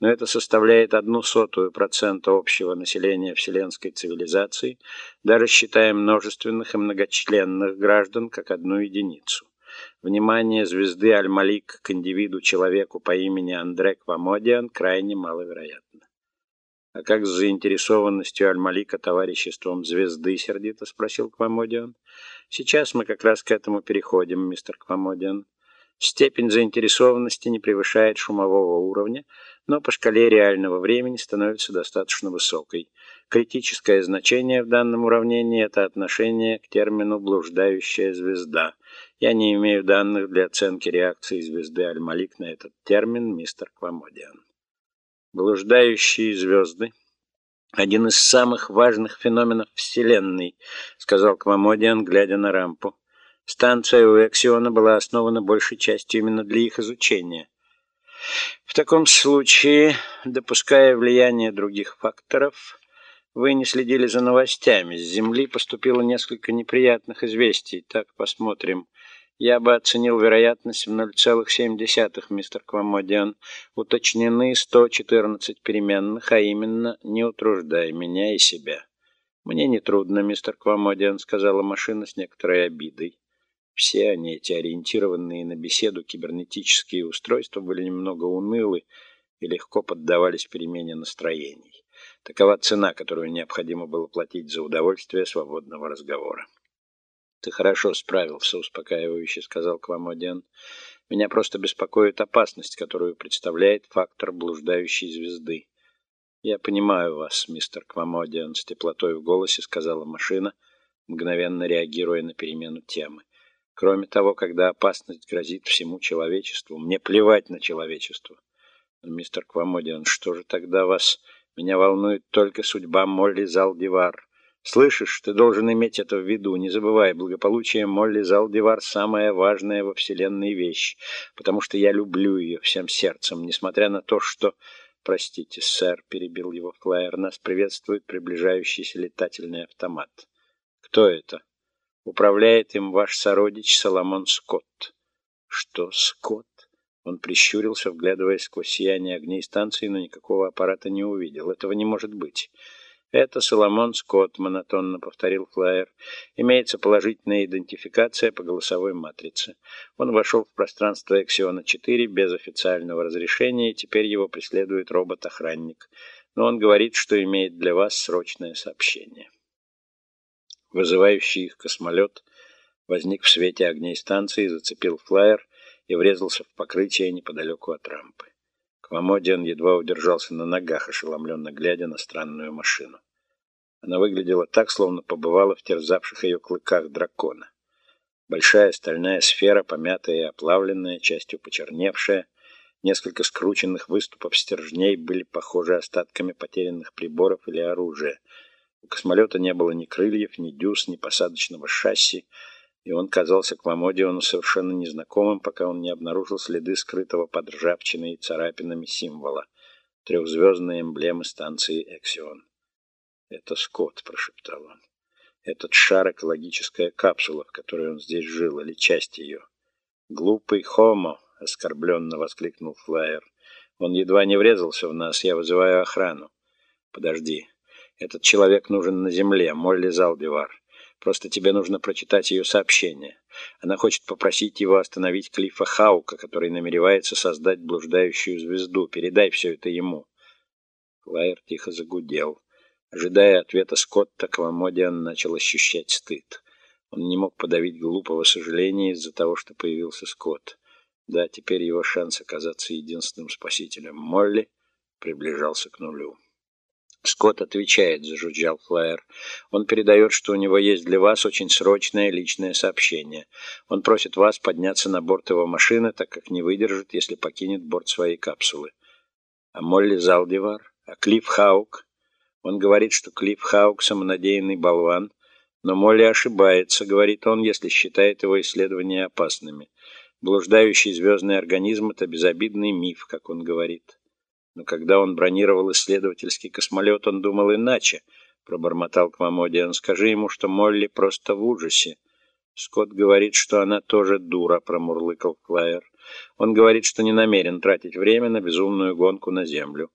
но это составляет одну сотую процента общего населения вселенской цивилизации, даже считая множественных и многочленных граждан как одну единицу. Внимание звезды Аль-Малик к индивиду-человеку по имени Андре Квамодиан крайне маловероятно. «А как с заинтересованностью Аль-Малика товариществом звезды?» — сердито спросил Квамодиан. «Сейчас мы как раз к этому переходим, мистер Квамодиан. Степень заинтересованности не превышает шумового уровня, но по шкале реального времени становится достаточно высокой. Критическое значение в данном уравнении – это отношение к термину «блуждающая звезда». Я не имею данных для оценки реакции звезды Аль-Малик на этот термин, мистер Квамодиан. Блуждающие звезды – один из самых важных феноменов Вселенной, сказал Квамодиан, глядя на рампу. Станция у Эксиона была основана большей частью именно для их изучения. В таком случае, допуская влияние других факторов, вы не следили за новостями. С Земли поступило несколько неприятных известий. Так, посмотрим. Я бы оценил вероятность в 0,7, мистер Квамодиан. Уточнены 114 переменных, а именно, не утруждай меня и себя. Мне не трудно, мистер Квамодиан, сказала машина с некоторой обидой. Все они, эти ориентированные на беседу кибернетические устройства, были немного унылы и легко поддавались перемене настроений. Такова цена, которую необходимо было платить за удовольствие свободного разговора. «Ты хорошо справился», — успокаивающе сказал Квамодиан. «Меня просто беспокоит опасность, которую представляет фактор блуждающей звезды». «Я понимаю вас, мистер Квамодиан», — с теплотой в голосе сказала машина, мгновенно реагируя на перемену темы. Кроме того, когда опасность грозит всему человечеству, мне плевать на человечество. Мистер Квамодиан, что же тогда вас... Меня волнует только судьба Молли Залдивар. Слышишь, ты должен иметь это в виду. Не забывай, благополучие Молли Залдивар — самая важная во Вселенной вещь, потому что я люблю ее всем сердцем, несмотря на то, что... Простите, сэр, — перебил его Флайер, — нас приветствует приближающийся летательный автомат. Кто это? Управляет им ваш сородич Соломон Скотт. Что, Скотт? Он прищурился, вглядываясь сквозь сияние огней станции, но никакого аппарата не увидел. Этого не может быть. «Это Соломон Скотт», — монотонно повторил Флайер. «Имеется положительная идентификация по голосовой матрице. Он вошел в пространство Эксиона-4 без официального разрешения, и теперь его преследует робот-охранник. Но он говорит, что имеет для вас срочное сообщение». Вызывающий их космолет возник в свете огней станции, зацепил флайер и врезался в покрытие неподалеку от рампы. Квамодиан едва удержался на ногах, ошеломленно глядя на странную машину. Она выглядела так, словно побывала в терзавших ее клыках дракона. Большая стальная сфера, помятая и оплавленная, частью почерневшая, несколько скрученных выступов стержней были похожи остатками потерянных приборов или оружия — у космолета не было ни крыльев, ни дюз, ни посадочного шасси, и он казался Квамодиону совершенно незнакомым, пока он не обнаружил следы скрытого под ржавчиной и царапинами символа, трехзвездной эмблемы станции «Эксион». «Это Скотт», — прошептал он. «Этот шар — экологическая капсула, в которой он здесь жил, или часть ее». «Глупый Хомо!» — оскорбленно воскликнул Флайер. «Он едва не врезался в нас, я вызываю охрану». «Подожди, этот человек нужен на земле, Молли Залдивар. Просто тебе нужно прочитать ее сообщение. Она хочет попросить его остановить Клиффа Хаука, который намеревается создать блуждающую звезду. Передай все это ему. Флайер тихо загудел. Ожидая ответа Скотта, Квамодиан начал ощущать стыд. Он не мог подавить глупого сожаления из-за того, что появился Скотт. Да, теперь его шанс оказаться единственным спасителем Молли приближался к нулю. Скотт отвечает, зажужжал Флайер. Он передает, что у него есть для вас очень срочное личное сообщение. Он просит вас подняться на борт его машины, так как не выдержит, если покинет борт своей капсулы. А Молли Залдивар? А Клифф Хаук? Он говорит, что Клифф Хаук самонадеянный болван, но Молли ошибается, говорит он, если считает его исследования опасными. Блуждающий звездный организм — это безобидный миф, как он говорит. Но когда он бронировал исследовательский космолет, он думал иначе, пробормотал Квамодиан. Скажи ему, что Молли просто в ужасе. Скотт говорит, что она тоже дура, промурлыкал Флайер. Он говорит, что не намерен тратить время на безумную гонку на Землю.